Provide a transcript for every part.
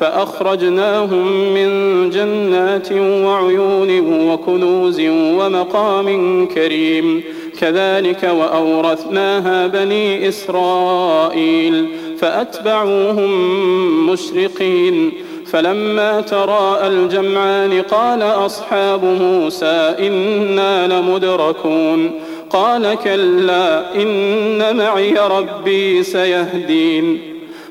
فأخرجناهم من جنات وعيون وكنوز ومقام كريم. كذلك وأورثناها بني إسرائيل فأتبعوهم مشرقين. فلما تراءى الجمعان قال أصحاب موسى إنا لمدركون. قال كلا إن معي ربي سيهدين.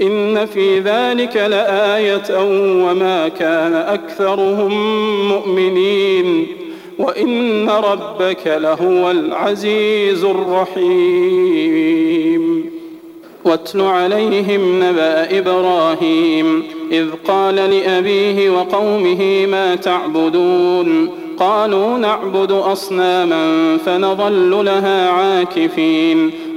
إن في ذلك لآية وما كان أكثرهم مؤمنين وإن ربك لهو العزيز الرحيم. واتل عليهم نبأ إبراهيم إذ قال لأبيه وقومه ما تعبدون؟ قالوا نعبد أصناما فنظل لها عاكفين.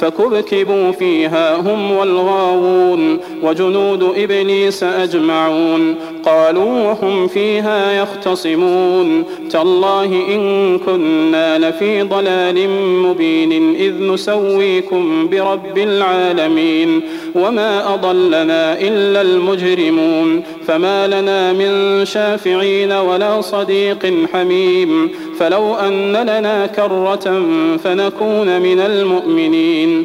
فكبكبوا فيها هم والغاوون وجنود إبليس أجمعون قالوا وهم فيها يختصمون. تالله إن كنا لفي ضلال مبين إذ نسويكم برب العالمين. وما أضلنا إلا المجرمون. فما لنا من شافعين ولا صديق حميم. فلو أن لنا كرة فنكون من المؤمنين.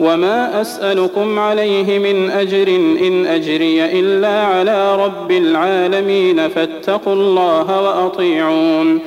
وما أسألكم عليه من أجر إن أجري إلا على رب العالمين فاتقوا الله وأطيعون